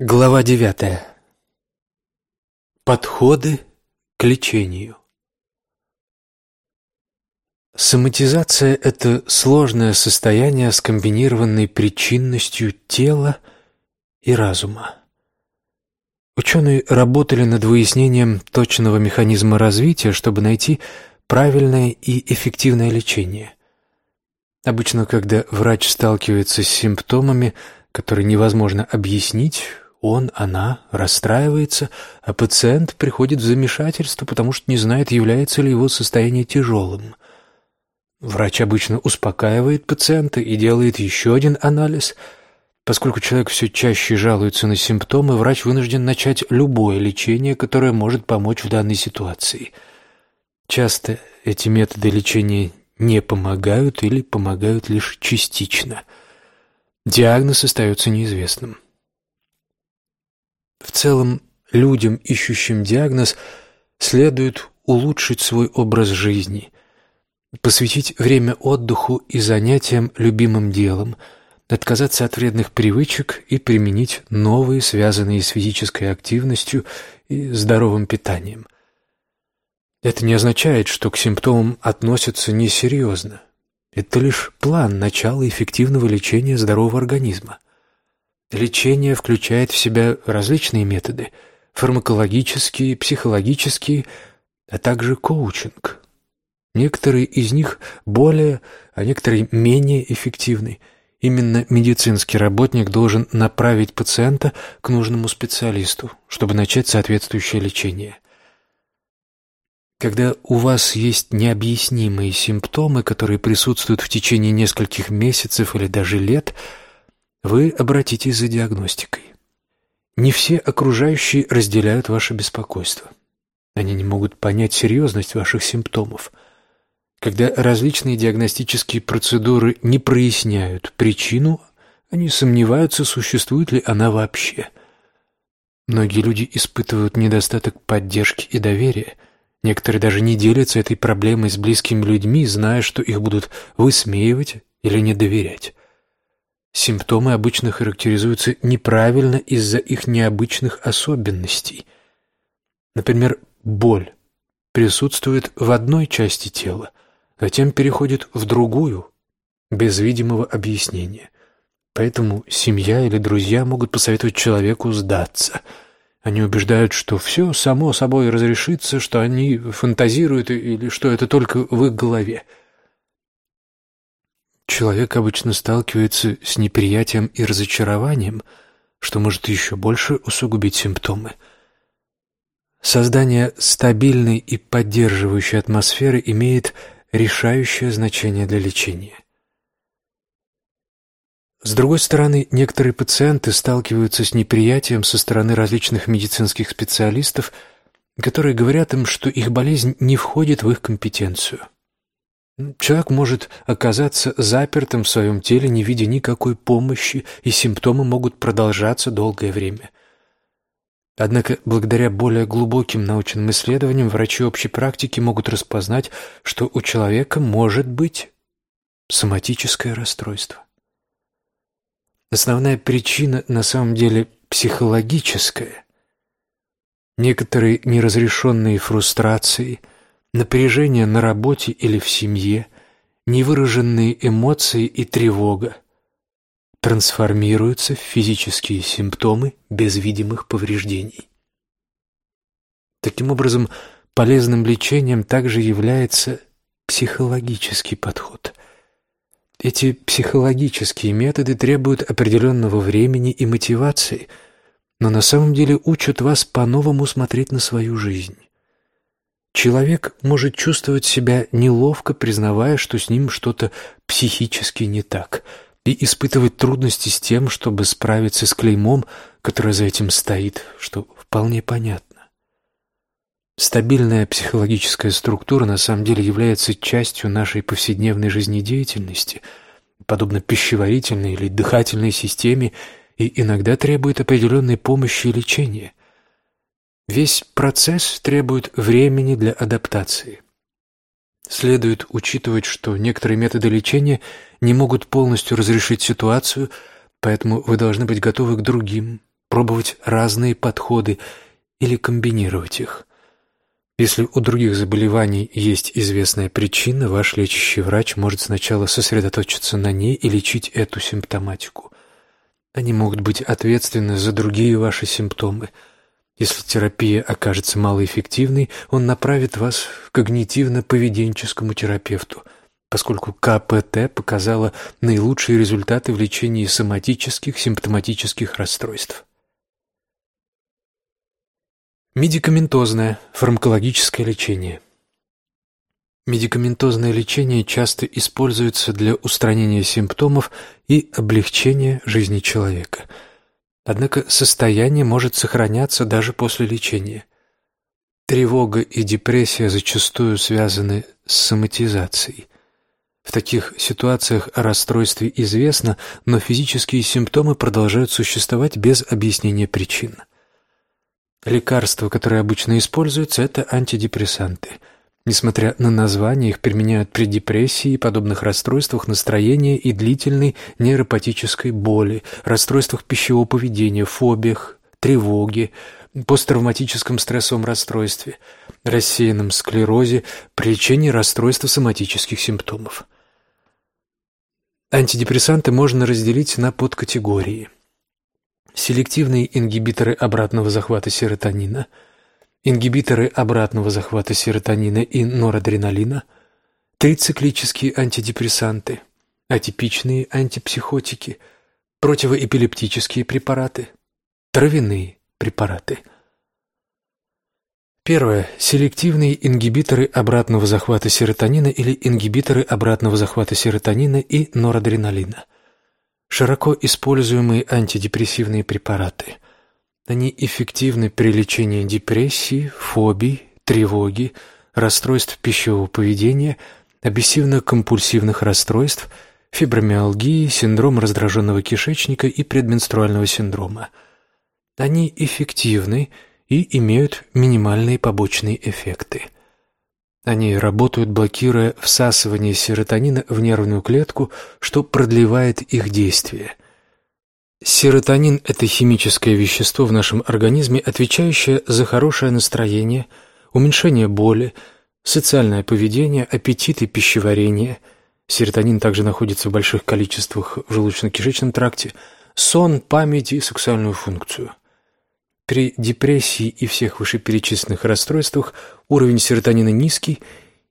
Глава девятая. Подходы к лечению. Соматизация – это сложное состояние, скомбинированной причинностью тела и разума. Ученые работали над выяснением точного механизма развития, чтобы найти правильное и эффективное лечение. Обычно, когда врач сталкивается с симптомами, которые невозможно объяснить, он, она расстраивается, а пациент приходит в замешательство, потому что не знает, является ли его состояние тяжелым. Врач обычно успокаивает пациента и делает еще один анализ. Поскольку человек все чаще жалуется на симптомы, врач вынужден начать любое лечение, которое может помочь в данной ситуации. Часто эти методы лечения не помогают или помогают лишь частично. Диагноз остается неизвестным. В целом, людям, ищущим диагноз, следует улучшить свой образ жизни, посвятить время отдыху и занятиям любимым делом, отказаться от вредных привычек и применить новые, связанные с физической активностью и здоровым питанием. Это не означает, что к симптомам относятся несерьезно. Это лишь план начала эффективного лечения здорового организма. Лечение включает в себя различные методы – фармакологические, психологические, а также коучинг. Некоторые из них более, а некоторые менее эффективны. Именно медицинский работник должен направить пациента к нужному специалисту, чтобы начать соответствующее лечение. Когда у вас есть необъяснимые симптомы, которые присутствуют в течение нескольких месяцев или даже лет – вы обратитесь за диагностикой. Не все окружающие разделяют ваше беспокойство. Они не могут понять серьезность ваших симптомов. Когда различные диагностические процедуры не проясняют причину, они сомневаются, существует ли она вообще. Многие люди испытывают недостаток поддержки и доверия. Некоторые даже не делятся этой проблемой с близкими людьми, зная, что их будут высмеивать или не доверять. Симптомы обычно характеризуются неправильно из-за их необычных особенностей. Например, боль присутствует в одной части тела, затем переходит в другую, без видимого объяснения. Поэтому семья или друзья могут посоветовать человеку сдаться. Они убеждают, что все само собой разрешится, что они фантазируют или что это только в их голове – Человек обычно сталкивается с неприятием и разочарованием, что может еще больше усугубить симптомы. Создание стабильной и поддерживающей атмосферы имеет решающее значение для лечения. С другой стороны, некоторые пациенты сталкиваются с неприятием со стороны различных медицинских специалистов, которые говорят им, что их болезнь не входит в их компетенцию. Человек может оказаться запертым в своем теле, не видя никакой помощи, и симптомы могут продолжаться долгое время. Однако, благодаря более глубоким научным исследованиям, врачи общей практики могут распознать, что у человека может быть соматическое расстройство. Основная причина на самом деле психологическая. Некоторые неразрешенные фрустрации – напряжение на работе или в семье, невыраженные эмоции и тревога трансформируются в физические симптомы без видимых повреждений. Таким образом, полезным лечением также является психологический подход. Эти психологические методы требуют определенного времени и мотивации, но на самом деле учат вас по-новому смотреть на свою жизнь. Человек может чувствовать себя неловко, признавая, что с ним что-то психически не так, и испытывать трудности с тем, чтобы справиться с клеймом, которое за этим стоит, что вполне понятно. Стабильная психологическая структура на самом деле является частью нашей повседневной жизнедеятельности, подобно пищеварительной или дыхательной системе, и иногда требует определенной помощи и лечения – Весь процесс требует времени для адаптации. Следует учитывать, что некоторые методы лечения не могут полностью разрешить ситуацию, поэтому вы должны быть готовы к другим, пробовать разные подходы или комбинировать их. Если у других заболеваний есть известная причина, ваш лечащий врач может сначала сосредоточиться на ней и лечить эту симптоматику. Они могут быть ответственны за другие ваши симптомы. Если терапия окажется малоэффективной, он направит вас к когнитивно-поведенческому терапевту, поскольку КПТ показала наилучшие результаты в лечении соматических симптоматических расстройств. Медикаментозное фармакологическое лечение. Медикаментозное лечение часто используется для устранения симптомов и облегчения жизни человека. Однако состояние может сохраняться даже после лечения. Тревога и депрессия зачастую связаны с соматизацией. В таких ситуациях о расстройстве известно, но физические симптомы продолжают существовать без объяснения причин. Лекарства, которые обычно используются, это антидепрессанты. Несмотря на название, их применяют при депрессии, подобных расстройствах настроения и длительной нейропатической боли, расстройствах пищевого поведения, фобиях, тревоге, посттравматическом стрессовом расстройстве, рассеянном склерозе, при лечении расстройства соматических симптомов. Антидепрессанты можно разделить на подкатегории – селективные ингибиторы обратного захвата серотонина, ингибиторы обратного захвата серотонина и норадреналина, трициклические антидепрессанты, атипичные антипсихотики, противоэпилептические препараты, травяные препараты. Первое. Селективные ингибиторы обратного захвата серотонина или ингибиторы обратного захвата серотонина и норадреналина – широко используемые антидепрессивные препараты. Они эффективны при лечении депрессии, фобий, тревоги, расстройств пищевого поведения, обессивно-компульсивных расстройств, фибромиалгии, синдрома раздраженного кишечника и предменструального синдрома. Они эффективны и имеют минимальные побочные эффекты. Они работают, блокируя всасывание серотонина в нервную клетку, что продлевает их действие. Серотонин – это химическое вещество в нашем организме, отвечающее за хорошее настроение, уменьшение боли, социальное поведение, аппетит и пищеварение. Серотонин также находится в больших количествах в желудочно-кишечном тракте, сон, память и сексуальную функцию – при депрессии и всех вышеперечисленных расстройствах уровень серотонина низкий,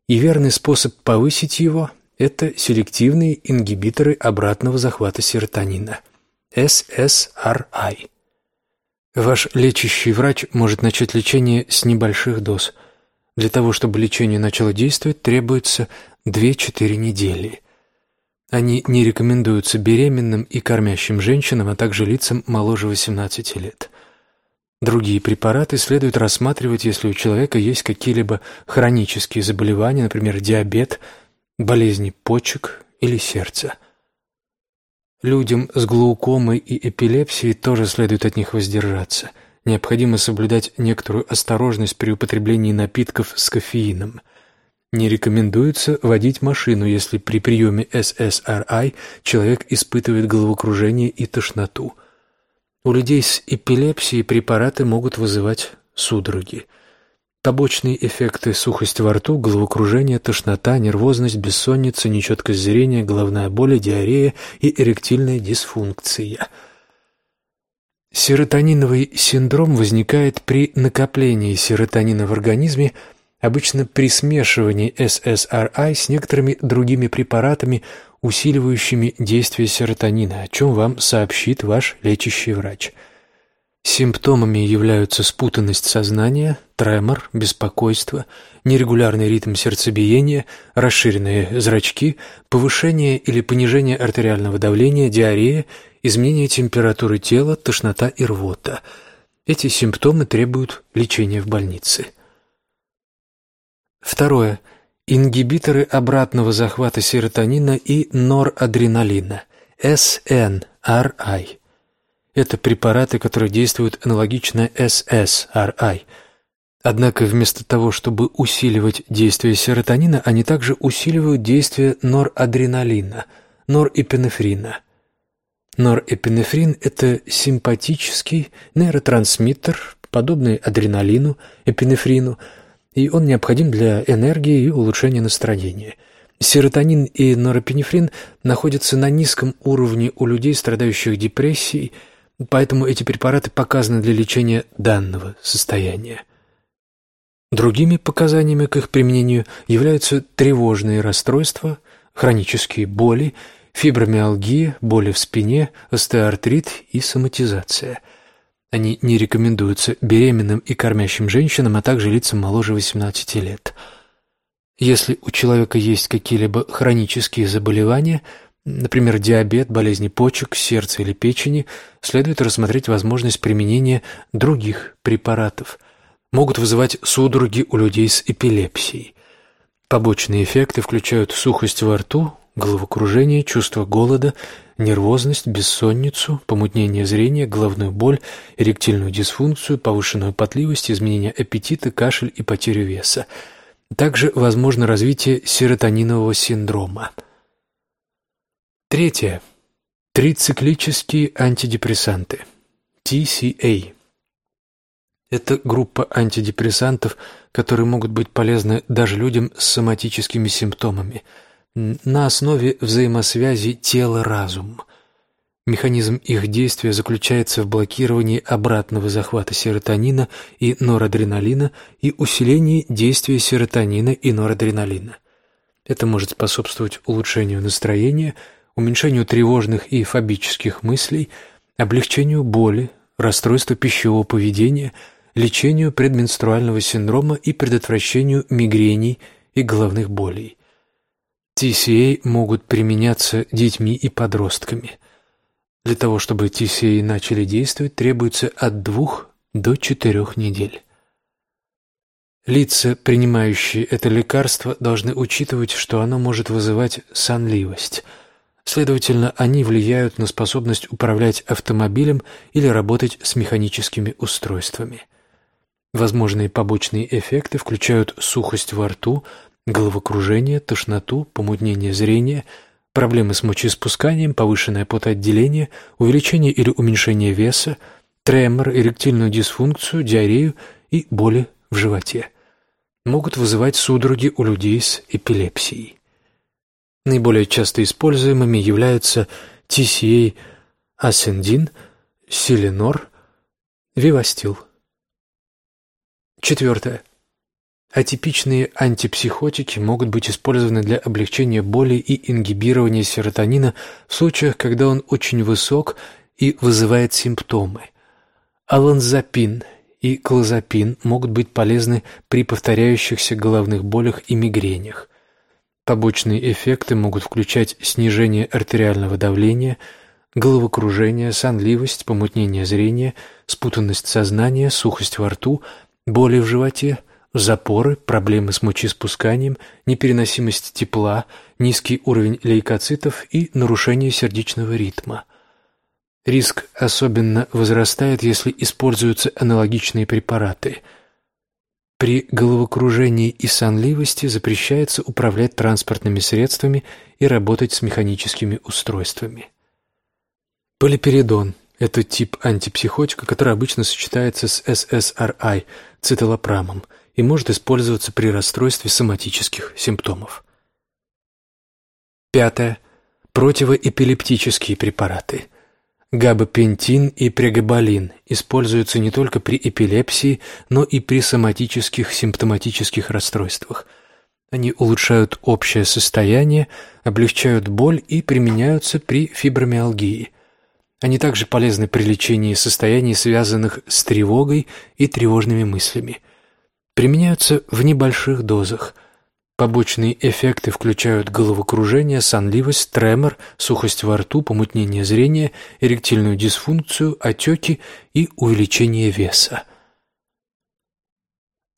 и верный способ повысить его – это селективные ингибиторы обратного захвата серотонина – SSRI. Ваш лечащий врач может начать лечение с небольших доз. Для того, чтобы лечение начало действовать, требуется 2-4 недели. Они не рекомендуются беременным и кормящим женщинам, а также лицам моложе 18 лет. Другие препараты следует рассматривать, если у человека есть какие-либо хронические заболевания, например, диабет, болезни почек или сердца. Людям с глаукомой и эпилепсией тоже следует от них воздержаться. Необходимо соблюдать некоторую осторожность при употреблении напитков с кофеином. Не рекомендуется водить машину, если при приеме SSRI человек испытывает головокружение и тошноту – у людей с эпилепсией препараты могут вызывать судороги. Побочные эффекты – сухость во рту, головокружение, тошнота, нервозность, бессонница, нечеткость зрения, головная боль, диарея и эректильная дисфункция. Серотониновый синдром возникает при накоплении серотонина в организме, обычно при смешивании SSRI с некоторыми другими препаратами, усиливающими действие серотонина, о чем вам сообщит ваш лечащий врач. Симптомами являются спутанность сознания, тремор, беспокойство, нерегулярный ритм сердцебиения, расширенные зрачки, повышение или понижение артериального давления, диарея, изменение температуры тела, тошнота и рвота. Эти симптомы требуют лечения в больнице. Второе. Ингибиторы обратного захвата серотонина и норадреналина, SNRI. Это препараты, которые действуют аналогично SSRI. Однако вместо того, чтобы усиливать действие серотонина, они также усиливают действие норадреналина, норепинефрина. Норэпинефрин – это симпатический нейротрансмиттер, подобный адреналину, эпинефрину, и он необходим для энергии и улучшения настроения. Серотонин и норэпинефрин находятся на низком уровне у людей, страдающих депрессией, поэтому эти препараты показаны для лечения данного состояния. Другими показаниями к их применению являются тревожные расстройства, хронические боли, фибромиалгия, боли в спине, остеоартрит и соматизация. Они не рекомендуются беременным и кормящим женщинам, а также лицам моложе 18 лет. Если у человека есть какие-либо хронические заболевания, например, диабет, болезни почек, сердца или печени, следует рассмотреть возможность применения других препаратов – могут вызывать судороги у людей с эпилепсией. Побочные эффекты включают сухость во рту, головокружение, чувство голода, нервозность, бессонницу, помутнение зрения, головную боль, эректильную дисфункцию, повышенную потливость, изменение аппетита, кашель и потерю веса. Также возможно развитие серотонинового синдрома. Третье. Трициклические антидепрессанты. TCA. Это группа антидепрессантов, которые могут быть полезны даже людям с соматическими симптомами на основе взаимосвязи тело-разум. Механизм их действия заключается в блокировании обратного захвата серотонина и норадреналина и усилении действия серотонина и норадреналина. Это может способствовать улучшению настроения, уменьшению тревожных и фобических мыслей, облегчению боли, расстройства пищевого поведения – лечению предменструального синдрома и предотвращению мигрений и головных болей. TCA могут применяться детьми и подростками. Для того, чтобы TCA начали действовать, требуется от двух до четырех недель. Лица, принимающие это лекарство, должны учитывать, что оно может вызывать сонливость. Следовательно, они влияют на способность управлять автомобилем или работать с механическими устройствами. Возможные побочные эффекты включают сухость во рту, головокружение, тошноту, помутнение зрения, проблемы с мочеиспусканием, повышенное потоотделение, увеличение или уменьшение веса, тремор, эректильную дисфункцию, диарею и боли в животе. Могут вызывать судороги у людей с эпилепсией. Наиболее часто используемыми являются TCA, асцендин, силенор, вивастил. Четвертое. Атипичные антипсихотики могут быть использованы для облегчения боли и ингибирования серотонина в случаях, когда он очень высок и вызывает симптомы. Аланзапин и клозапин могут быть полезны при повторяющихся головных болях и мигренях. Побочные эффекты могут включать снижение артериального давления, головокружение, сонливость, помутнение зрения, спутанность сознания, сухость во рту – боли в животе, запоры, проблемы с мочеиспусканием, непереносимость тепла, низкий уровень лейкоцитов и нарушение сердечного ритма. Риск особенно возрастает, если используются аналогичные препараты. При головокружении и сонливости запрещается управлять транспортными средствами и работать с механическими устройствами. Полиперидон – это тип антипсихотика, который обычно сочетается с SSRI – циталопрамом и может использоваться при расстройстве соматических симптомов. Пятое. Противоэпилептические препараты. Габапентин и прегабалин используются не только при эпилепсии, но и при соматических симптоматических расстройствах. Они улучшают общее состояние, облегчают боль и применяются при фибромиалгии – они также полезны при лечении состояний, связанных с тревогой и тревожными мыслями. Применяются в небольших дозах. Побочные эффекты включают головокружение, сонливость, тремор, сухость во рту, помутнение зрения, эректильную дисфункцию, отеки и увеличение веса.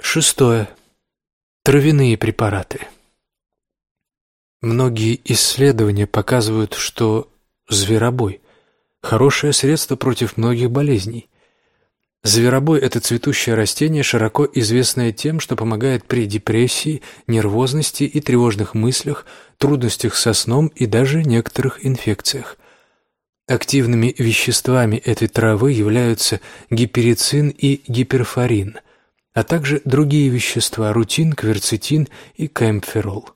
Шестое. Травяные препараты. Многие исследования показывают, что зверобой Хорошее средство против многих болезней. Зверобой – это цветущее растение, широко известное тем, что помогает при депрессии, нервозности и тревожных мыслях, трудностях со сном и даже некоторых инфекциях. Активными веществами этой травы являются гиперицин и гиперфорин, а также другие вещества – рутин, кверцетин и камферол.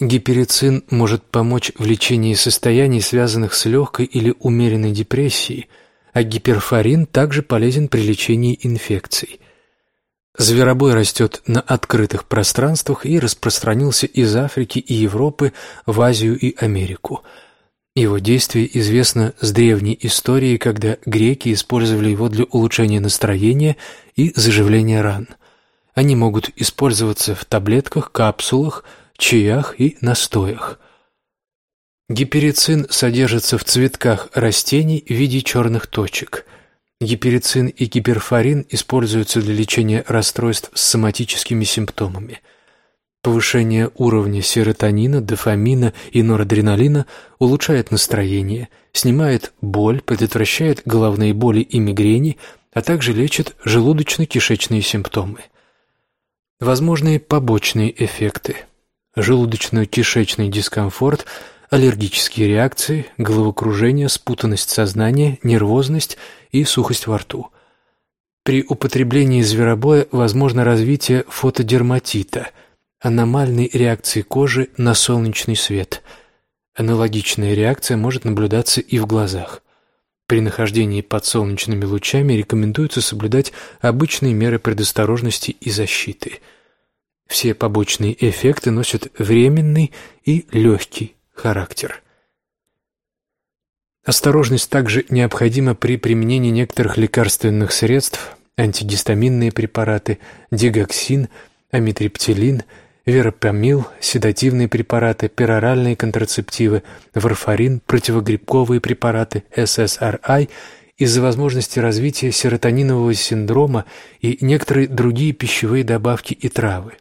Гиперицин может помочь в лечении состояний, связанных с легкой или умеренной депрессией, а гиперфорин также полезен при лечении инфекций. Зверобой растет на открытых пространствах и распространился из Африки и Европы в Азию и Америку – его действие известно с древней истории, когда греки использовали его для улучшения настроения и заживления ран. Они могут использоваться в таблетках, капсулах, чаях и настоях. Гиперицин содержится в цветках растений в виде черных точек. Гиперицин и гиперфорин используются для лечения расстройств с соматическими симптомами – Повышение уровня серотонина, дофамина и норадреналина улучшает настроение, снимает боль, предотвращает головные боли и мигрени, а также лечит желудочно-кишечные симптомы. Возможные побочные эффекты – желудочно-кишечный дискомфорт, аллергические реакции, головокружение, спутанность сознания, нервозность и сухость во рту. При употреблении зверобоя возможно развитие фотодерматита – аномальной реакции кожи на солнечный свет. Аналогичная реакция может наблюдаться и в глазах. При нахождении под солнечными лучами рекомендуется соблюдать обычные меры предосторожности и защиты. Все побочные эффекты носят временный и легкий характер. Осторожность также необходима при применении некоторых лекарственных средств, антигистаминные препараты, дигоксин, амитриптилин – веропамил, седативные препараты, пероральные контрацептивы, варфарин, противогрибковые препараты, ССРИ из-за возможности развития серотонинового синдрома и некоторые другие пищевые добавки и травы.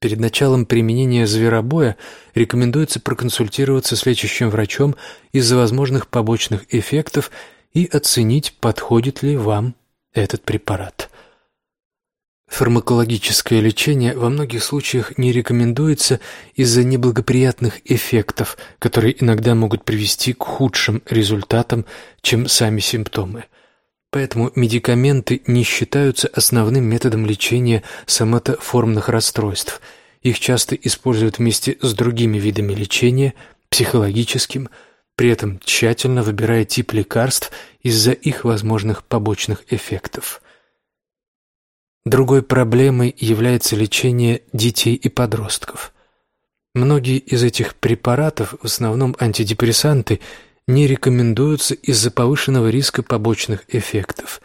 Перед началом применения зверобоя рекомендуется проконсультироваться с лечащим врачом из-за возможных побочных эффектов и оценить, подходит ли вам этот препарат. Фармакологическое лечение во многих случаях не рекомендуется из-за неблагоприятных эффектов, которые иногда могут привести к худшим результатам, чем сами симптомы. Поэтому медикаменты не считаются основным методом лечения соматоформных расстройств. Их часто используют вместе с другими видами лечения, психологическим, при этом тщательно выбирая тип лекарств из-за их возможных побочных эффектов. Другой проблемой является лечение детей и подростков. Многие из этих препаратов, в основном антидепрессанты, не рекомендуются из-за повышенного риска побочных эффектов.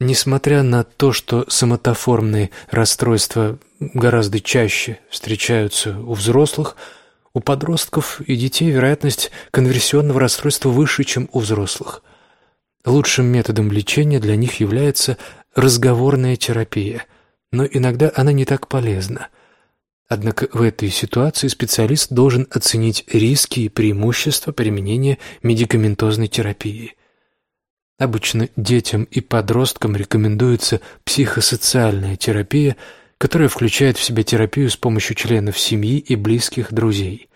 Несмотря на то, что соматоформные расстройства гораздо чаще встречаются у взрослых, у подростков и детей вероятность конверсионного расстройства выше, чем у взрослых. Лучшим методом лечения для них является разговорная терапия, но иногда она не так полезна. Однако в этой ситуации специалист должен оценить риски и преимущества применения медикаментозной терапии. Обычно детям и подросткам рекомендуется психосоциальная терапия, которая включает в себя терапию с помощью членов семьи и близких друзей.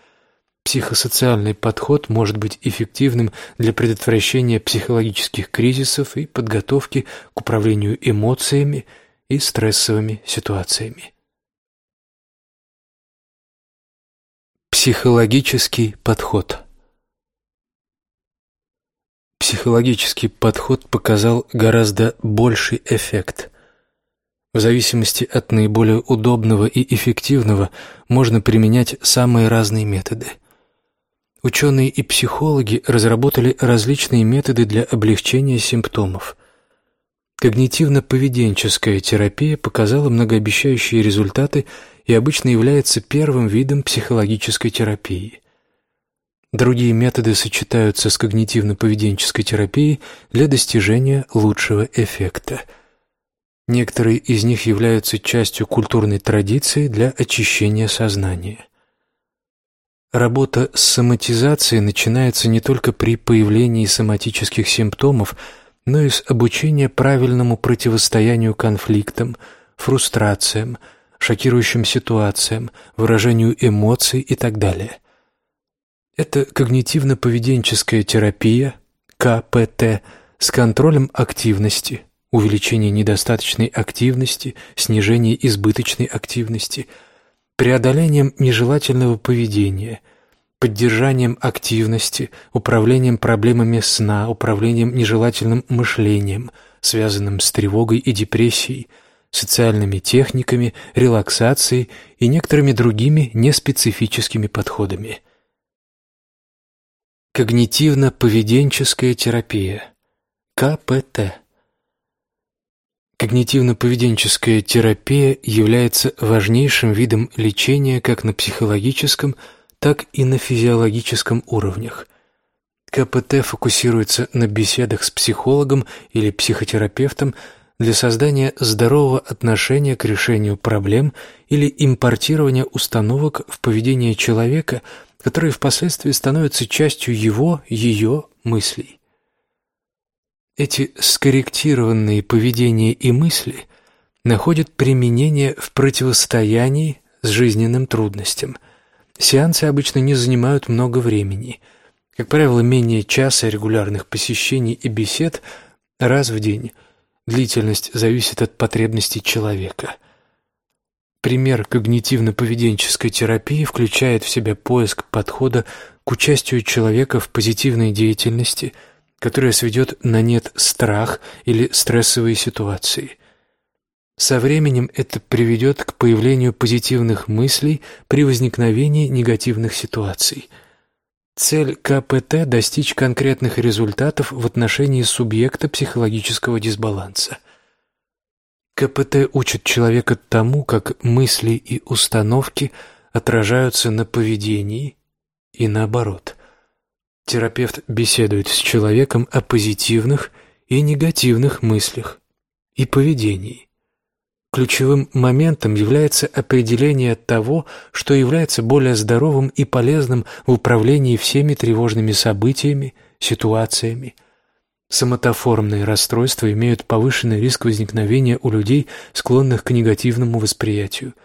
Психосоциальный подход может быть эффективным для предотвращения психологических кризисов и подготовки к управлению эмоциями и стрессовыми ситуациями. Психологический подход Психологический подход показал гораздо больший эффект. В зависимости от наиболее удобного и эффективного можно применять самые разные методы – Ученые и психологи разработали различные методы для облегчения симптомов. Когнитивно-поведенческая терапия показала многообещающие результаты и обычно является первым видом психологической терапии. Другие методы сочетаются с когнитивно-поведенческой терапией для достижения лучшего эффекта. Некоторые из них являются частью культурной традиции для очищения сознания. Работа с соматизацией начинается не только при появлении соматических симптомов, но и с обучения правильному противостоянию конфликтам, фрустрациям, шокирующим ситуациям, выражению эмоций и так далее. Это когнитивно-поведенческая терапия, КПТ, с контролем активности, увеличение недостаточной активности, снижение избыточной активности, преодолением нежелательного поведения, поддержанием активности, управлением проблемами сна, управлением нежелательным мышлением, связанным с тревогой и депрессией, социальными техниками, релаксацией и некоторыми другими неспецифическими подходами. Когнитивно-поведенческая терапия – КПТ. Когнитивно-поведенческая терапия является важнейшим видом лечения как на психологическом, так и на физиологическом уровнях. КПТ фокусируется на беседах с психологом или психотерапевтом для создания здорового отношения к решению проблем или импортирования установок в поведение человека, которые впоследствии становятся частью его, ее мыслей. Эти скорректированные поведения и мысли находят применение в противостоянии с жизненным трудностям. Сеансы обычно не занимают много времени. Как правило, менее часа регулярных посещений и бесед раз в день. Длительность зависит от потребностей человека. Пример когнитивно-поведенческой терапии включает в себя поиск подхода к участию человека в позитивной деятельности – которая сведет на нет страх или стрессовые ситуации. Со временем это приведет к появлению позитивных мыслей при возникновении негативных ситуаций. Цель КПТ – достичь конкретных результатов в отношении субъекта психологического дисбаланса. КПТ учит человека тому, как мысли и установки отражаются на поведении и наоборот – Терапевт беседует с человеком о позитивных и негативных мыслях и поведении. Ключевым моментом является определение того, что является более здоровым и полезным в управлении всеми тревожными событиями, ситуациями. Соматоформные расстройства имеют повышенный риск возникновения у людей, склонных к негативному восприятию –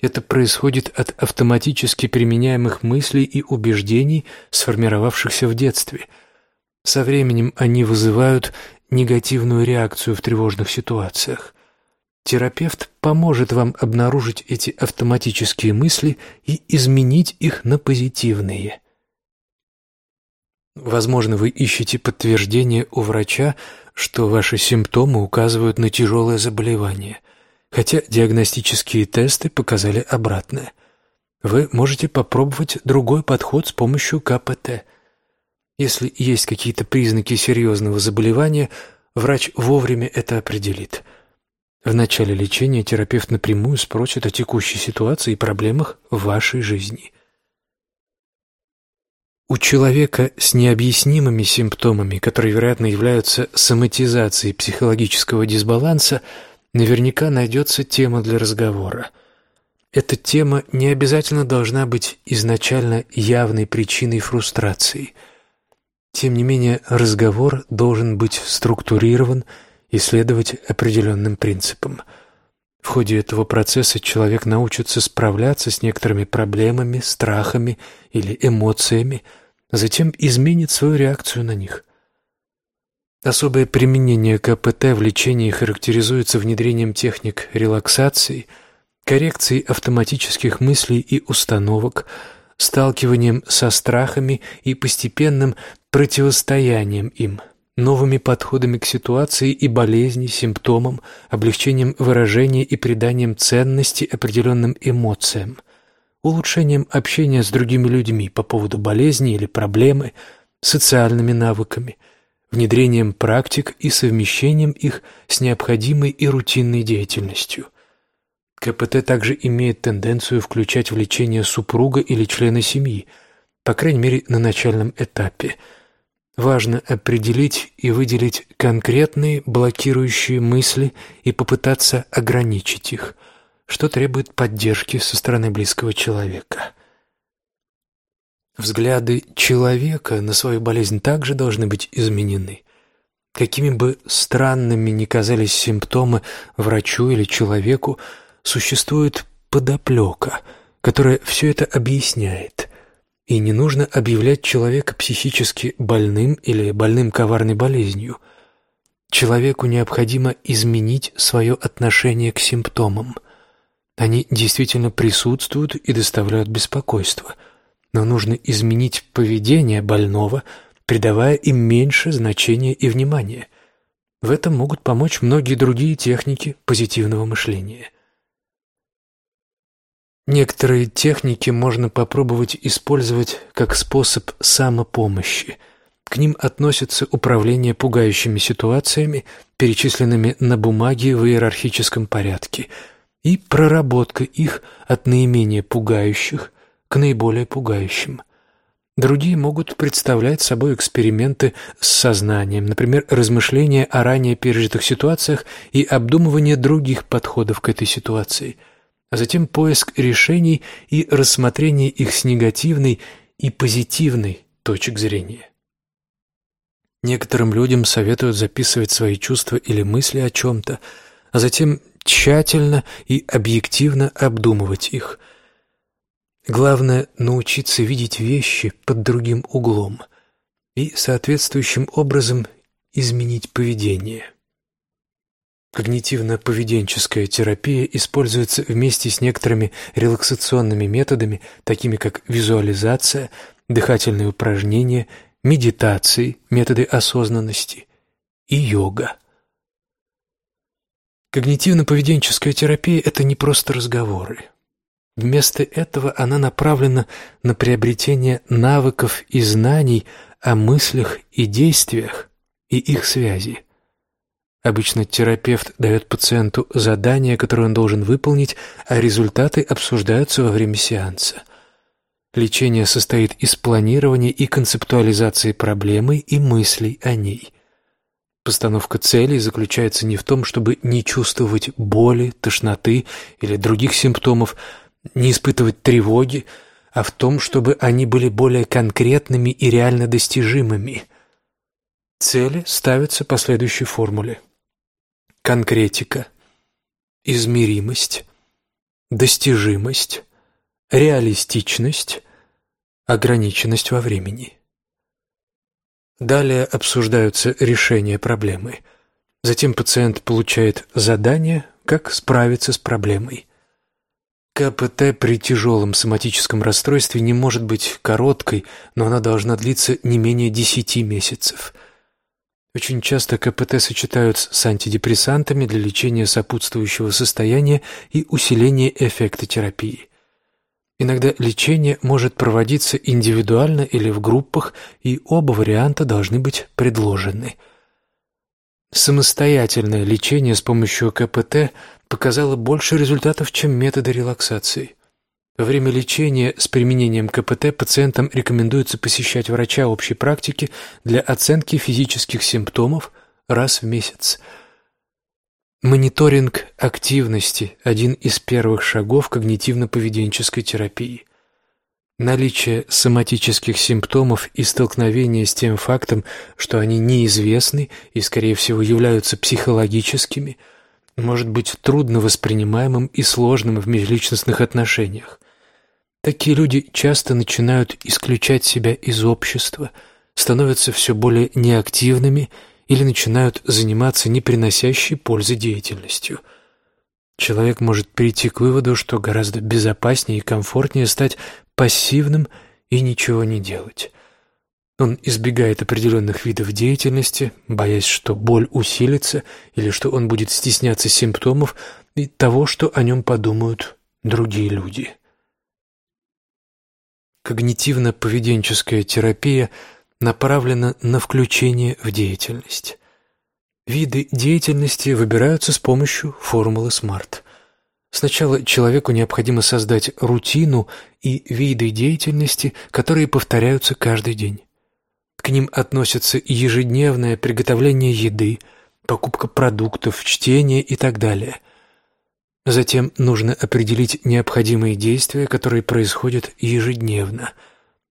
это происходит от автоматически применяемых мыслей и убеждений, сформировавшихся в детстве. Со временем они вызывают негативную реакцию в тревожных ситуациях. Терапевт поможет вам обнаружить эти автоматические мысли и изменить их на позитивные. Возможно, вы ищете подтверждение у врача, что ваши симптомы указывают на тяжелое заболевание – хотя диагностические тесты показали обратное. Вы можете попробовать другой подход с помощью КПТ. Если есть какие-то признаки серьезного заболевания, врач вовремя это определит. В начале лечения терапевт напрямую спросит о текущей ситуации и проблемах в вашей жизни. У человека с необъяснимыми симптомами, которые, вероятно, являются соматизацией психологического дисбаланса – наверняка найдется тема для разговора. Эта тема не обязательно должна быть изначально явной причиной фрустрации. Тем не менее, разговор должен быть структурирован и следовать определенным принципам. В ходе этого процесса человек научится справляться с некоторыми проблемами, страхами или эмоциями, затем изменит свою реакцию на них. Особое применение КПТ в лечении характеризуется внедрением техник релаксации, коррекции автоматических мыслей и установок, сталкиванием со страхами и постепенным противостоянием им, новыми подходами к ситуации и болезни, симптомам, облегчением выражения и приданием ценности определенным эмоциям, улучшением общения с другими людьми по поводу болезни или проблемы, социальными навыками – внедрением практик и совмещением их с необходимой и рутинной деятельностью. КПТ также имеет тенденцию включать в лечение супруга или члена семьи, по крайней мере на начальном этапе. Важно определить и выделить конкретные блокирующие мысли и попытаться ограничить их, что требует поддержки со стороны близкого человека. Взгляды человека на свою болезнь также должны быть изменены. Какими бы странными ни казались симптомы врачу или человеку, существует подоплека, которая все это объясняет. И не нужно объявлять человека психически больным или больным коварной болезнью. Человеку необходимо изменить свое отношение к симптомам. Они действительно присутствуют и доставляют беспокойство, но нужно изменить поведение больного, придавая им меньше значения и внимания. В этом могут помочь многие другие техники позитивного мышления – Некоторые техники можно попробовать использовать как способ самопомощи. К ним относятся управление пугающими ситуациями, перечисленными на бумаге в иерархическом порядке, и проработка их от наименее пугающих к наиболее пугающим. Другие могут представлять собой эксперименты с сознанием, например, размышления о ранее пережитых ситуациях и обдумывание других подходов к этой ситуации – а затем поиск решений и рассмотрение их с негативной и позитивной точек зрения. Некоторым людям советуют записывать свои чувства или мысли о чем-то, а затем тщательно и объективно обдумывать их. Главное – научиться видеть вещи под другим углом и соответствующим образом изменить поведение. Когнитивно-поведенческая терапия используется вместе с некоторыми релаксационными методами, такими как визуализация, дыхательные упражнения, медитации, методы осознанности и йога. Когнитивно-поведенческая терапия – это не просто разговоры. Вместо этого она направлена на приобретение навыков и знаний о мыслях и действиях и их связи. Обычно терапевт дает пациенту задание, которое он должен выполнить, а результаты обсуждаются во время сеанса. Лечение состоит из планирования и концептуализации проблемы и мыслей о ней. Постановка целей заключается не в том, чтобы не чувствовать боли, тошноты или других симптомов, не испытывать тревоги, а в том, чтобы они были более конкретными и реально достижимыми. Цели ставятся по следующей формуле – конкретика, измеримость, достижимость, реалистичность, ограниченность во времени. Далее обсуждаются решения проблемы. Затем пациент получает задание, как справиться с проблемой. КПТ при тяжелом соматическом расстройстве не может быть короткой, но она должна длиться не менее 10 месяцев – очень часто КПТ сочетают с антидепрессантами для лечения сопутствующего состояния и усиления эффекта терапии. Иногда лечение может проводиться индивидуально или в группах, и оба варианта должны быть предложены. Самостоятельное лечение с помощью КПТ показало больше результатов, чем методы релаксации. Во время лечения с применением КПТ пациентам рекомендуется посещать врача общей практики для оценки физических симптомов раз в месяц. Мониторинг активности – один из первых шагов когнитивно-поведенческой терапии. Наличие соматических симптомов и столкновение с тем фактом, что они неизвестны и, скорее всего, являются психологическими, может быть трудно воспринимаемым и сложным в межличностных отношениях. Такие люди часто начинают исключать себя из общества, становятся все более неактивными или начинают заниматься неприносящей пользы деятельностью. Человек может прийти к выводу, что гораздо безопаснее и комфортнее стать пассивным и ничего не делать. Он избегает определенных видов деятельности, боясь, что боль усилится или что он будет стесняться симптомов и того, что о нем подумают другие люди. Когнитивно-поведенческая терапия направлена на включение в деятельность. Виды деятельности выбираются с помощью формулы SMART. Сначала человеку необходимо создать рутину и виды деятельности, которые повторяются каждый день. К ним относятся ежедневное приготовление еды, покупка продуктов, чтение и так далее – Затем нужно определить необходимые действия, которые происходят ежедневно.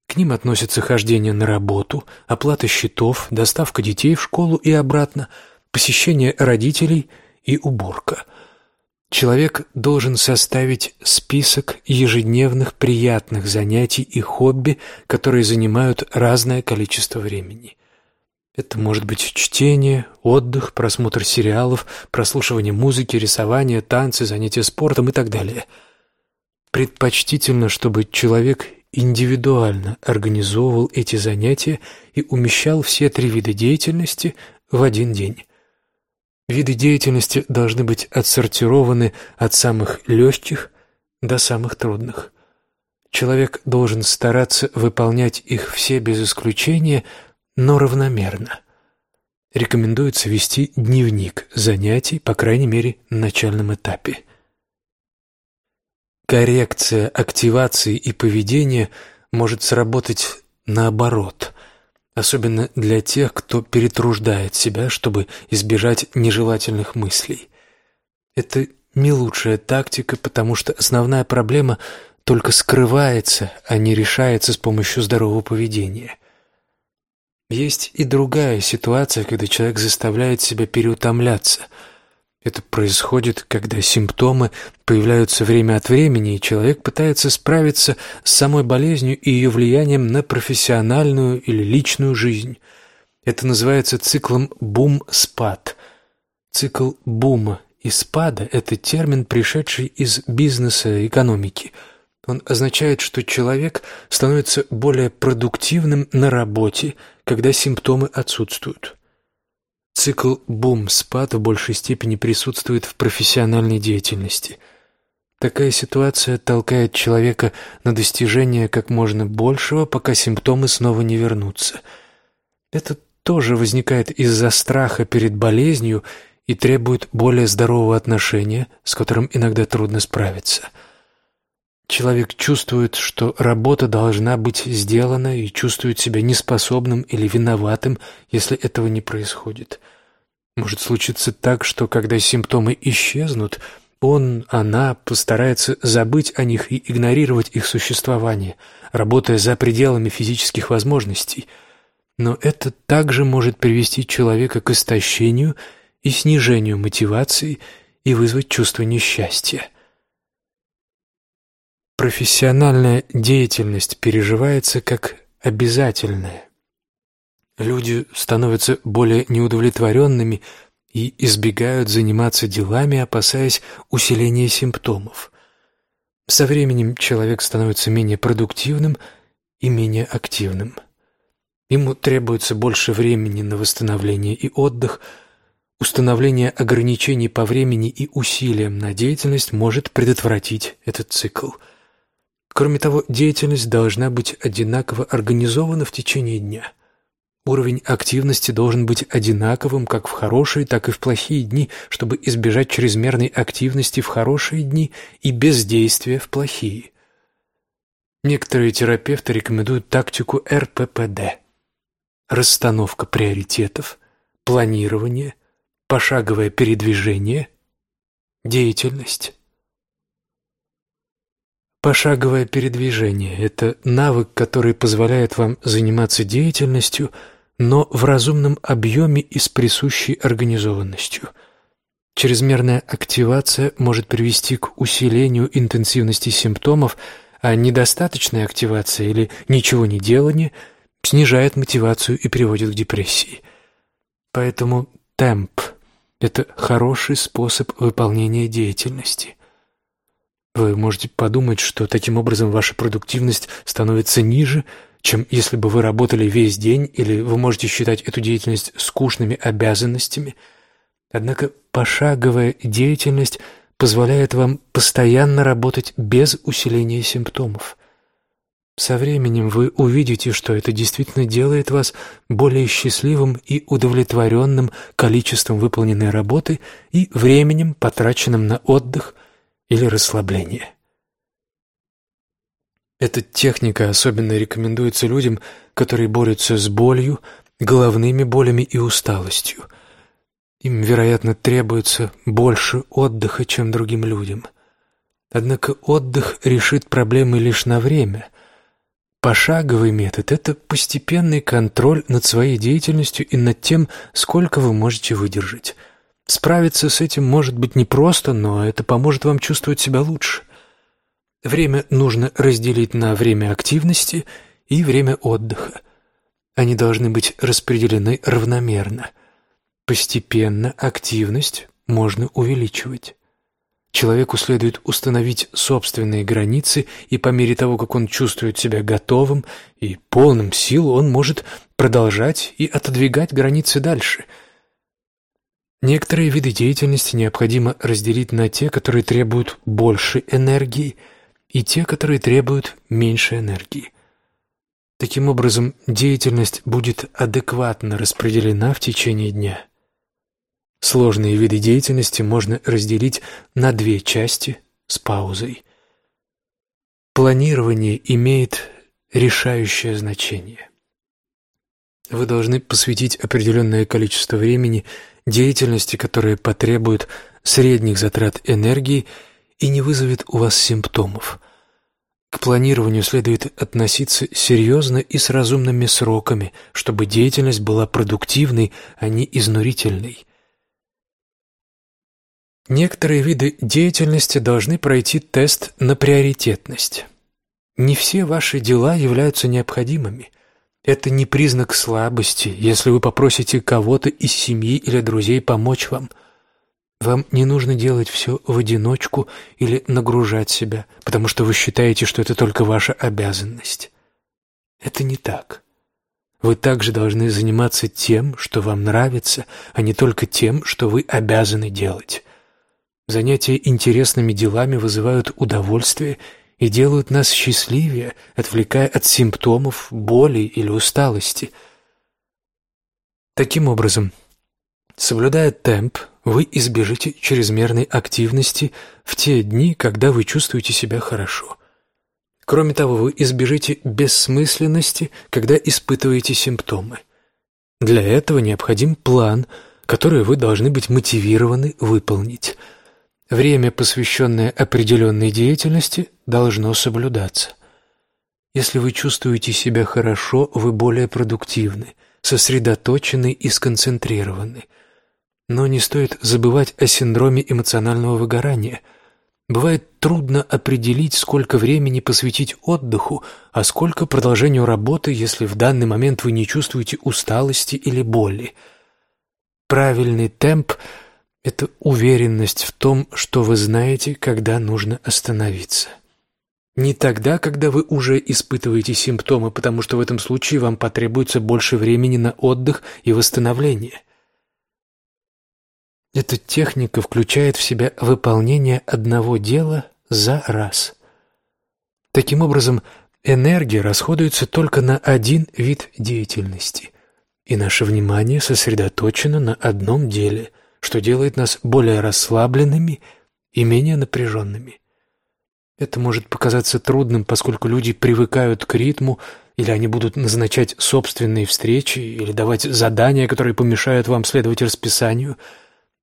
К ним относятся хождение на работу, оплата счетов, доставка детей в школу и обратно, посещение родителей и уборка. Человек должен составить список ежедневных приятных занятий и хобби, которые занимают разное количество времени. Это может быть чтение, отдых, просмотр сериалов, прослушивание музыки, рисование, танцы, занятия спортом и так далее. Предпочтительно, чтобы человек индивидуально организовывал эти занятия и умещал все три вида деятельности в один день. Виды деятельности должны быть отсортированы от самых легких до самых трудных. Человек должен стараться выполнять их все без исключения, но равномерно. Рекомендуется вести дневник занятий, по крайней мере, на начальном этапе. Коррекция активации и поведения может сработать наоборот – особенно для тех, кто перетруждает себя, чтобы избежать нежелательных мыслей. Это не лучшая тактика, потому что основная проблема только скрывается, а не решается с помощью здорового поведения. Есть и другая ситуация, когда человек заставляет себя переутомляться – это происходит, когда симптомы появляются время от времени, и человек пытается справиться с самой болезнью и ее влиянием на профессиональную или личную жизнь. Это называется циклом бум-спад. Цикл бума и спада – это термин, пришедший из бизнеса и экономики. Он означает, что человек становится более продуктивным на работе, когда симптомы отсутствуют. Цикл бум-спад в большей степени присутствует в профессиональной деятельности. Такая ситуация толкает человека на достижение как можно большего, пока симптомы снова не вернутся. Это тоже возникает из-за страха перед болезнью и требует более здорового отношения, с которым иногда трудно справиться. Человек чувствует, что работа должна быть сделана и чувствует себя неспособным или виноватым, если этого не происходит. Может случиться так, что когда симптомы исчезнут, он, она постарается забыть о них и игнорировать их существование, работая за пределами физических возможностей. Но это также может привести человека к истощению и снижению мотивации и вызвать чувство несчастья. Профессиональная деятельность переживается как обязательная. Люди становятся более неудовлетворенными и избегают заниматься делами, опасаясь усиления симптомов. Со временем человек становится менее продуктивным и менее активным. Ему требуется больше времени на восстановление и отдых. Установление ограничений по времени и усилиям на деятельность может предотвратить этот цикл – Кроме того, деятельность должна быть одинаково организована в течение дня. Уровень активности должен быть одинаковым как в хорошие, так и в плохие дни, чтобы избежать чрезмерной активности в хорошие дни и бездействия в плохие. Некоторые терапевты рекомендуют тактику РППД – расстановка приоритетов, планирование, пошаговое передвижение, деятельность. Пошаговое передвижение – это навык, который позволяет вам заниматься деятельностью, но в разумном объеме и с присущей организованностью. Чрезмерная активация может привести к усилению интенсивности симптомов, а недостаточная активация или ничего не делание снижает мотивацию и приводит к депрессии. Поэтому темп – это хороший способ выполнения деятельности. Вы можете подумать, что таким образом ваша продуктивность становится ниже, чем если бы вы работали весь день, или вы можете считать эту деятельность скучными обязанностями. Однако пошаговая деятельность позволяет вам постоянно работать без усиления симптомов. Со временем вы увидите, что это действительно делает вас более счастливым и удовлетворенным количеством выполненной работы и временем, потраченным на отдых – или расслабление. Эта техника особенно рекомендуется людям, которые борются с болью, головными болями и усталостью. Им, вероятно, требуется больше отдыха, чем другим людям. Однако отдых решит проблемы лишь на время. Пошаговый метод – это постепенный контроль над своей деятельностью и над тем, сколько вы можете выдержать. Справиться с этим может быть непросто, но это поможет вам чувствовать себя лучше. Время нужно разделить на время активности и время отдыха. Они должны быть распределены равномерно. Постепенно активность можно увеличивать. Человеку следует установить собственные границы, и по мере того, как он чувствует себя готовым и полным сил, он может продолжать и отодвигать границы дальше – Некоторые виды деятельности необходимо разделить на те, которые требуют больше энергии, и те, которые требуют меньше энергии. Таким образом, деятельность будет адекватно распределена в течение дня. Сложные виды деятельности можно разделить на две части с паузой. Планирование имеет решающее значение. Вы должны посвятить определенное количество времени деятельности, которая потребует средних затрат энергии и не вызовет у вас симптомов. К планированию следует относиться серьезно и с разумными сроками, чтобы деятельность была продуктивной, а не изнурительной. Некоторые виды деятельности должны пройти тест на приоритетность. Не все ваши дела являются необходимыми. Это не признак слабости, если вы попросите кого-то из семьи или друзей помочь вам. Вам не нужно делать все в одиночку или нагружать себя, потому что вы считаете, что это только ваша обязанность. Это не так. Вы также должны заниматься тем, что вам нравится, а не только тем, что вы обязаны делать. Занятия интересными делами вызывают удовольствие и делают нас счастливее, отвлекая от симптомов боли или усталости. Таким образом, соблюдая темп, вы избежите чрезмерной активности в те дни, когда вы чувствуете себя хорошо. Кроме того, вы избежите бессмысленности, когда испытываете симптомы. Для этого необходим план, который вы должны быть мотивированы выполнить – Время, посвященное определенной деятельности, должно соблюдаться. Если вы чувствуете себя хорошо, вы более продуктивны, сосредоточены и сконцентрированы. Но не стоит забывать о синдроме эмоционального выгорания. Бывает трудно определить, сколько времени посвятить отдыху, а сколько продолжению работы, если в данный момент вы не чувствуете усталости или боли. Правильный темп – это уверенность в том, что вы знаете, когда нужно остановиться. Не тогда, когда вы уже испытываете симптомы, потому что в этом случае вам потребуется больше времени на отдых и восстановление. Эта техника включает в себя выполнение одного дела за раз. Таким образом, энергия расходуется только на один вид деятельности, и наше внимание сосредоточено на одном деле – что делает нас более расслабленными и менее напряженными. Это может показаться трудным, поскольку люди привыкают к ритму, или они будут назначать собственные встречи, или давать задания, которые помешают вам следовать расписанию.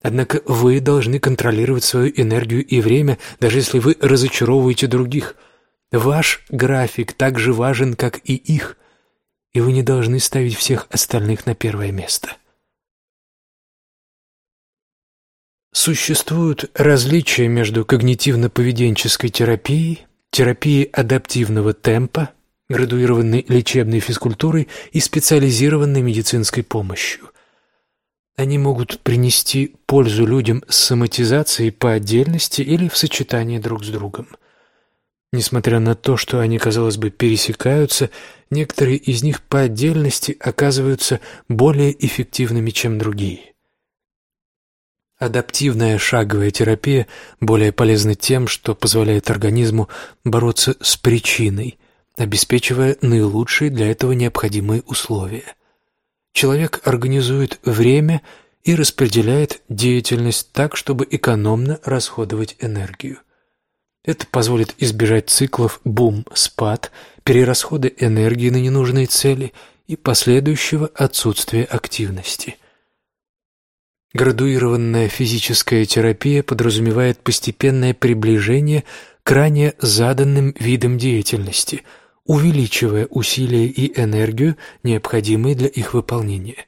Однако вы должны контролировать свою энергию и время, даже если вы разочаровываете других. Ваш график так же важен, как и их, и вы не должны ставить всех остальных на первое место. Существуют различия между когнитивно-поведенческой терапией, терапией адаптивного темпа, градуированной лечебной физкультурой и специализированной медицинской помощью. Они могут принести пользу людям с соматизацией по отдельности или в сочетании друг с другом. Несмотря на то, что они, казалось бы, пересекаются, некоторые из них по отдельности оказываются более эффективными, чем другие. Адаптивная шаговая терапия более полезна тем, что позволяет организму бороться с причиной, обеспечивая наилучшие для этого необходимые условия. Человек организует время и распределяет деятельность так, чтобы экономно расходовать энергию. Это позволит избежать циклов бум-спад, перерасхода энергии на ненужные цели и последующего отсутствия активности – Градуированная физическая терапия подразумевает постепенное приближение к ранее заданным видам деятельности, увеличивая усилия и энергию, необходимые для их выполнения.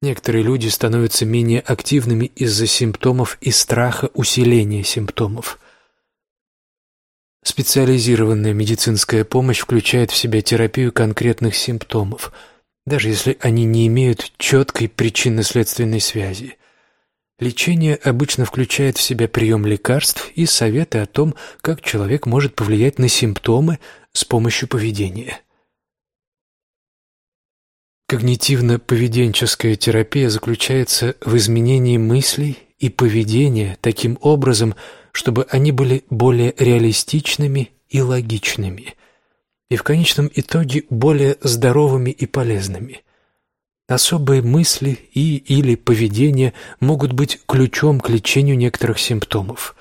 Некоторые люди становятся менее активными из-за симптомов и страха усиления симптомов. Специализированная медицинская помощь включает в себя терапию конкретных симптомов, даже если они не имеют четкой причинно-следственной связи. Лечение обычно включает в себя прием лекарств и советы о том, как человек может повлиять на симптомы с помощью поведения. Когнитивно-поведенческая терапия заключается в изменении мыслей и поведения таким образом, чтобы они были более реалистичными и логичными, и в конечном итоге более здоровыми и полезными. Особые мысли и или поведение могут быть ключом к лечению некоторых симптомов.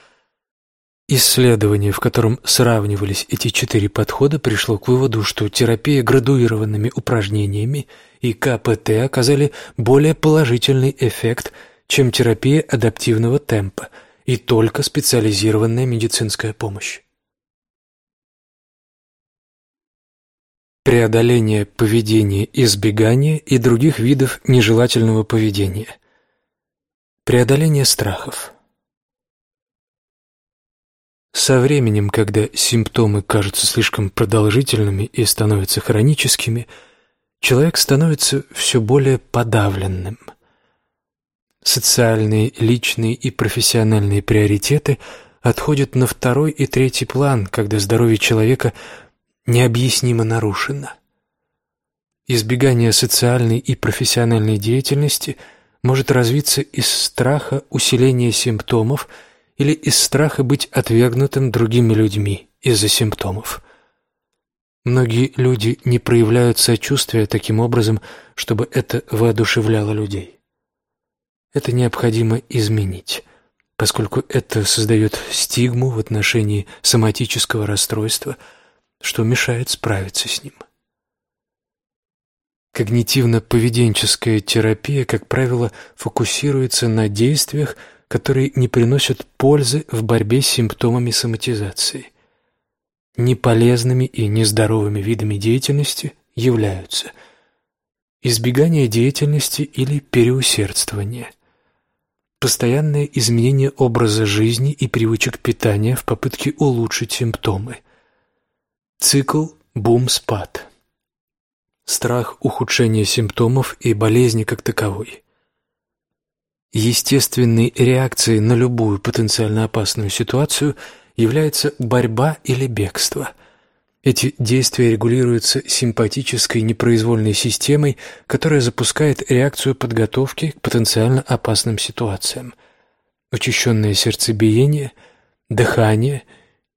Исследование, в котором сравнивались эти четыре подхода, пришло к выводу, что терапия градуированными упражнениями и КПТ оказали более положительный эффект, чем терапия адаптивного темпа и только специализированная медицинская помощь. Преодоление поведения избегания и других видов нежелательного поведения. Преодоление страхов. Со временем, когда симптомы кажутся слишком продолжительными и становятся хроническими – человек становится все более подавленным. Социальные, личные и профессиональные приоритеты отходят на второй и третий план, когда здоровье человека необъяснимо нарушено. Избегание социальной и профессиональной деятельности может развиться из страха усиления симптомов или из страха быть отвергнутым другими людьми из-за симптомов – Многие люди не проявляют сочувствия таким образом, чтобы это воодушевляло людей. Это необходимо изменить, поскольку это создает стигму в отношении соматического расстройства, что мешает справиться с ним. Когнитивно-поведенческая терапия, как правило, фокусируется на действиях, которые не приносят пользы в борьбе с симптомами соматизации неполезными и нездоровыми видами деятельности являются избегание деятельности или переусердствование, постоянное изменение образа жизни и привычек питания в попытке улучшить симптомы, цикл бум-спад, страх ухудшения симптомов и болезни как таковой, естественной реакцией на любую потенциально опасную ситуацию – является борьба или бегство. Эти действия регулируются симпатической непроизвольной системой, которая запускает реакцию подготовки к потенциально опасным ситуациям. Учащенное сердцебиение, дыхание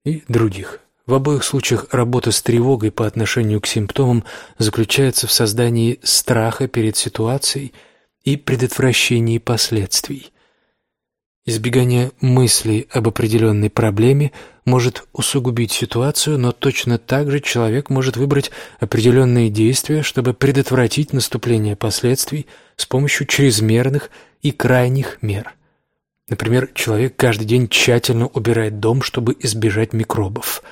и других. В обоих случаях работа с тревогой по отношению к симптомам заключается в создании страха перед ситуацией и предотвращении последствий. Избегание мыслей об определенной проблеме может усугубить ситуацию, но точно так же человек может выбрать определенные действия, чтобы предотвратить наступление последствий с помощью чрезмерных и крайних мер. Например, человек каждый день тщательно убирает дом, чтобы избежать микробов.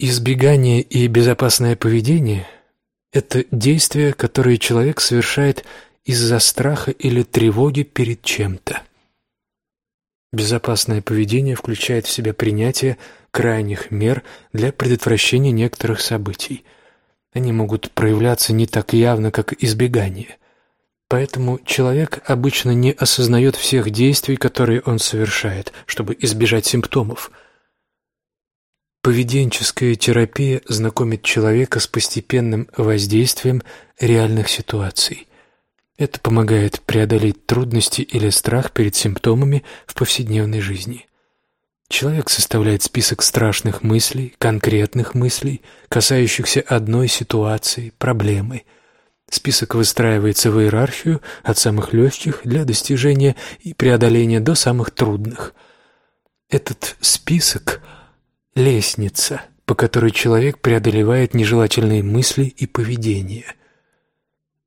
Избегание и безопасное поведение – это действия, которые человек совершает – из-за страха или тревоги перед чем-то. Безопасное поведение включает в себя принятие крайних мер для предотвращения некоторых событий. Они могут проявляться не так явно, как избегание. Поэтому человек обычно не осознает всех действий, которые он совершает, чтобы избежать симптомов. Поведенческая терапия знакомит человека с постепенным воздействием реальных ситуаций. Это помогает преодолеть трудности или страх перед симптомами в повседневной жизни. Человек составляет список страшных мыслей, конкретных мыслей, касающихся одной ситуации, проблемы. Список выстраивается в иерархию от самых легких для достижения и преодоления до самых трудных. Этот список – лестница, по которой человек преодолевает нежелательные мысли и поведение.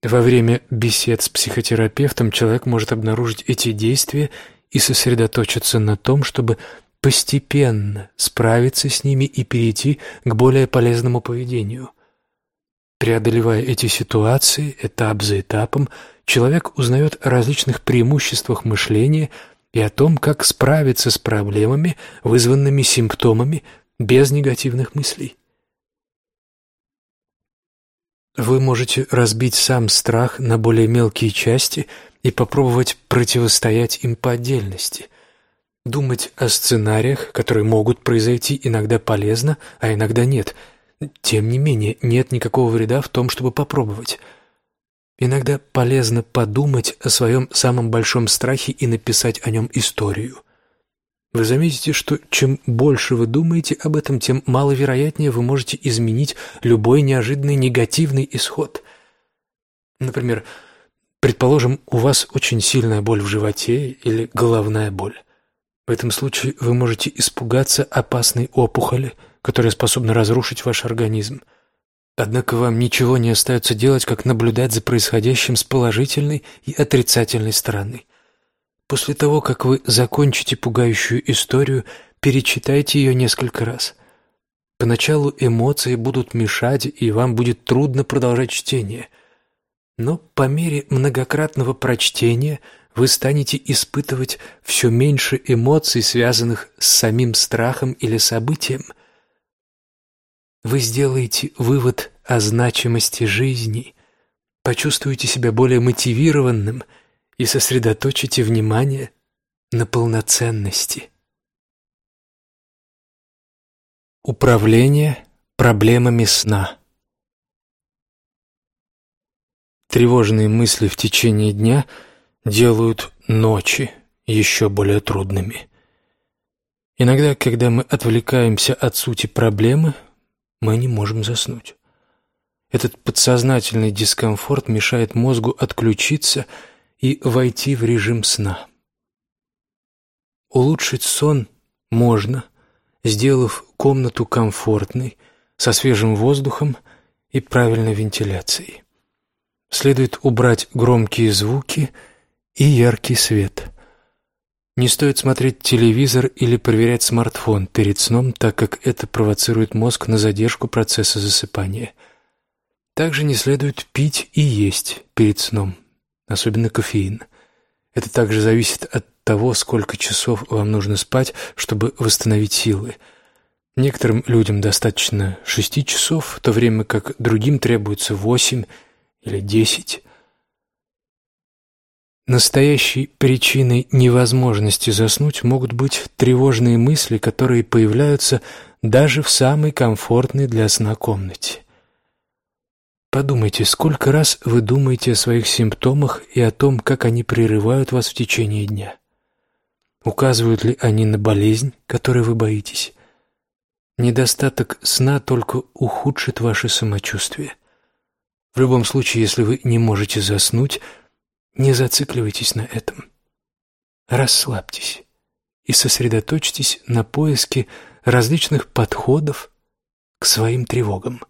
Во время бесед с психотерапевтом человек может обнаружить эти действия и сосредоточиться на том, чтобы постепенно справиться с ними и перейти к более полезному поведению. Преодолевая эти ситуации этап за этапом, человек узнает о различных преимуществах мышления и о том, как справиться с проблемами, вызванными симптомами, без негативных мыслей. Вы можете разбить сам страх на более мелкие части и попробовать противостоять им по отдельности. Думать о сценариях, которые могут произойти, иногда полезно, а иногда нет. Тем не менее, нет никакого вреда в том, чтобы попробовать. Иногда полезно подумать о своем самом большом страхе и написать о нем историю. Вы заметите, что чем больше вы думаете об этом, тем маловероятнее вы можете изменить любой неожиданный негативный исход. Например, предположим, у вас очень сильная боль в животе или головная боль. В этом случае вы можете испугаться опасной опухоли, которая способна разрушить ваш организм. Однако вам ничего не остается делать, как наблюдать за происходящим с положительной и отрицательной стороны. После того, как вы закончите пугающую историю, перечитайте ее несколько раз. Поначалу эмоции будут мешать, и вам будет трудно продолжать чтение. Но по мере многократного прочтения – вы станете испытывать все меньше эмоций, связанных с самим страхом или событием. Вы сделаете вывод о значимости жизни, почувствуете себя более мотивированным и сосредоточите внимание на полноценности. Управление проблемами сна Тревожные мысли в течение дня – делают ночи еще более трудными. Иногда, когда мы отвлекаемся от сути проблемы, мы не можем заснуть. Этот подсознательный дискомфорт мешает мозгу отключиться и войти в режим сна. Улучшить сон можно, сделав комнату комфортной, со свежим воздухом и правильной вентиляцией. Следует убрать громкие звуки – и яркий свет. Не стоит смотреть телевизор или проверять смартфон перед сном, так как это провоцирует мозг на задержку процесса засыпания. Также не следует пить и есть перед сном, особенно кофеин. Это также зависит от того, сколько часов вам нужно спать, чтобы восстановить силы. Некоторым людям достаточно шести часов, в то время как другим требуется восемь или десять. Настоящей причиной невозможности заснуть могут быть тревожные мысли, которые появляются даже в самой комфортной для сна комнате. Подумайте, сколько раз вы думаете о своих симптомах и о том, как они прерывают вас в течение дня. Указывают ли они на болезнь, которой вы боитесь? Недостаток сна только ухудшит ваше самочувствие. В любом случае, если вы не можете заснуть – не зацикливайтесь на этом. Расслабьтесь и сосредоточьтесь на поиске различных подходов к своим тревогам.